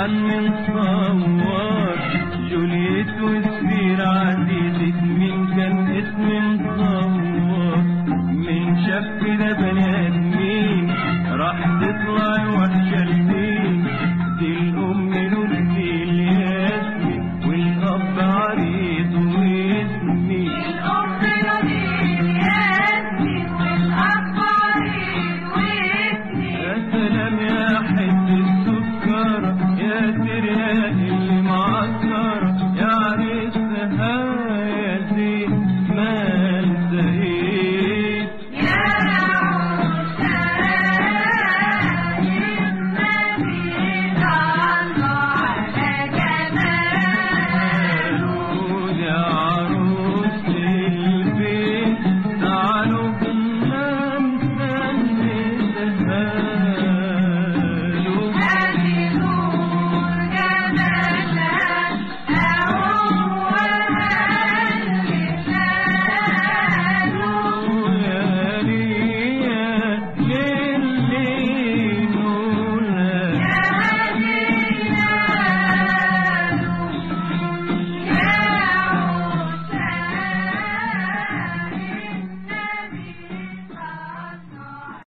عن من صور جوليت وسير عزيزك من كان اسم مصور من شاف كده بني آدمين راح